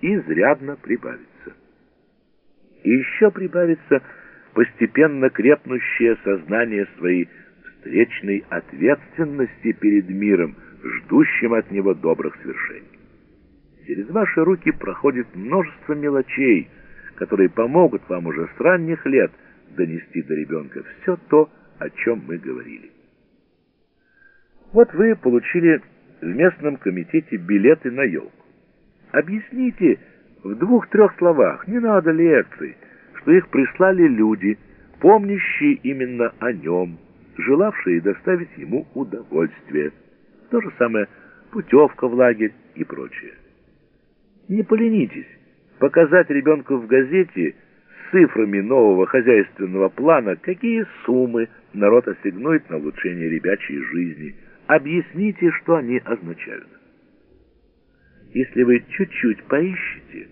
изрядно прибавится. И еще прибавится постепенно крепнущее сознание своей встречной ответственности перед миром, ждущим от него добрых свершений. Через ваши руки проходит множество мелочей, которые помогут вам уже с ранних лет донести до ребенка все то, о чем мы говорили. Вот вы получили в местном комитете билеты на елку. Объясните в двух-трех словах, не надо лекций, что их прислали люди, помнящие именно о нем, желавшие доставить ему удовольствие. То же самое путевка в лагерь и прочее. Не поленитесь показать ребенку в газете цифрами нового хозяйственного плана, какие суммы народ ассигнует на улучшение ребячей жизни. Объясните, что они означают. Если вы чуть-чуть поищете,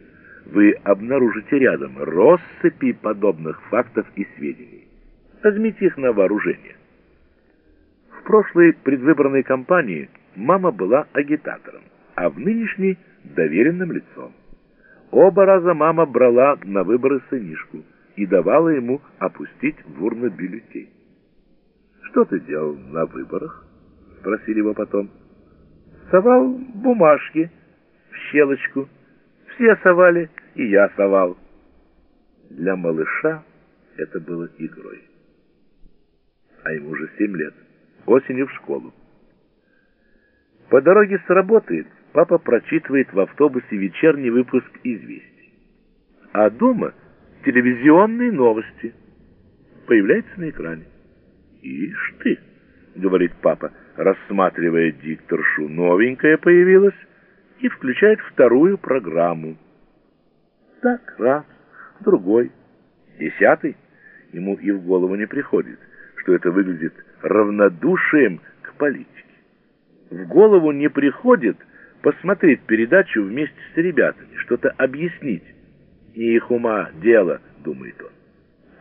вы обнаружите рядом россыпи подобных фактов и сведений. Возьмите их на вооружение. В прошлой предвыборной кампании мама была агитатором, а в нынешней – доверенным лицом. Оба раза мама брала на выборы сынишку и давала ему опустить в урну бюллетень. «Что ты делал на выборах?» — спросили его потом. «Совал бумажки щелочку. Все совали, и я совал». Для малыша это было игрой. А ему уже семь лет. Осенью в школу. По дороге с работы папа прочитывает в автобусе вечерний выпуск «Известий». А дома телевизионные новости. Появляется на экране. «Ишь ты!» — говорит папа, рассматривая дикторшу. «Новенькая появилась» и включает вторую программу. Так, раз, другой, десятый. Ему и в голову не приходит, что это выглядит равнодушием к политике. В голову не приходит, посмотреть передачу вместе с ребятами, что-то объяснить. Не их ума дело, думает он.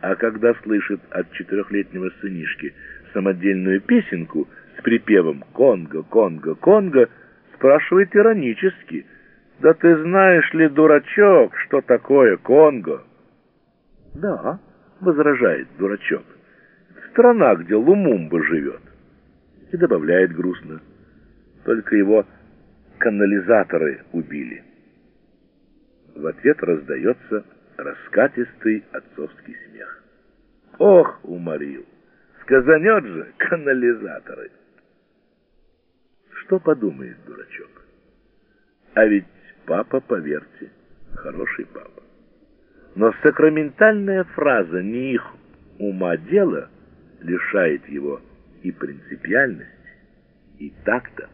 А когда слышит от четырехлетнего сынишки самодельную песенку с припевом «Конго, Конго, Конго», спрашивает иронически, «Да ты знаешь ли, дурачок, что такое Конго?» «Да», — возражает дурачок, «страна, где Лумумба живет». И добавляет грустно, «Только его канализаторы убили. В ответ раздается раскатистый отцовский смех. Ох, уморил! Сказанет же канализаторы! Что подумает дурачок? А ведь папа, поверьте, хороший папа. Но сакраментальная фраза «не их ума дело» лишает его и принципиальности, и такта.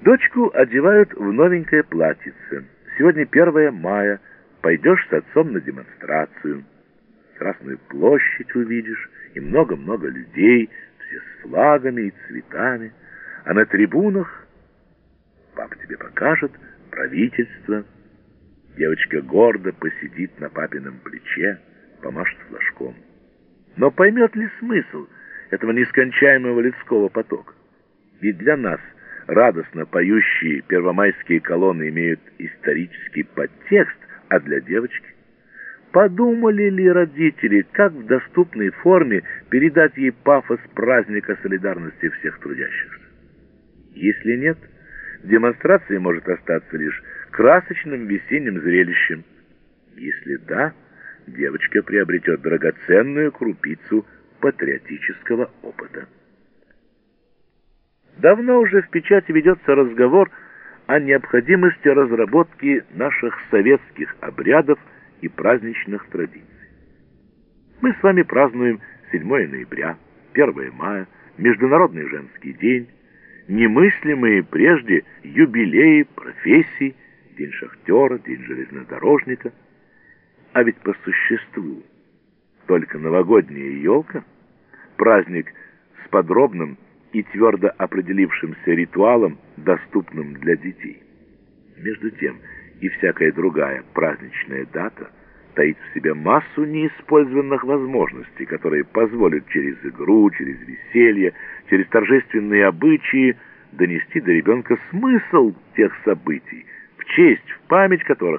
Дочку одевают в новенькое платьице. Сегодня 1 мая. Пойдешь с отцом на демонстрацию. Красную площадь увидишь, и много-много людей, все с флагами и цветами. А на трибунах папа тебе покажет правительство. Девочка гордо посидит на папином плече, помашет флажком. Но поймет ли смысл этого нескончаемого людского потока? Ведь для нас – радостно поющие первомайские колонны имеют исторический подтекст, а для девочки? Подумали ли родители, как в доступной форме передать ей пафос праздника солидарности всех трудящихся? Если нет, демонстрация может остаться лишь красочным весенним зрелищем. Если да, девочка приобретет драгоценную крупицу патриотического опыта. Давно уже в печати ведется разговор о необходимости разработки наших советских обрядов и праздничных традиций. Мы с вами празднуем 7 ноября, 1 мая, Международный женский день, немыслимые прежде юбилеи профессий, День шахтера, День железнодорожника. А ведь по существу только новогодняя елка, праздник с подробным и твердо определившимся ритуалом, доступным для детей. Между тем, и всякая другая праздничная дата таит в себе массу неиспользованных возможностей, которые позволят через игру, через веселье, через торжественные обычаи донести до ребенка смысл тех событий, в честь, в память которых